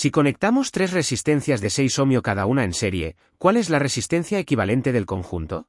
Si conectamos tres resistencias de 6 ohmio cada una en serie, ¿cuál es la resistencia equivalente del conjunto?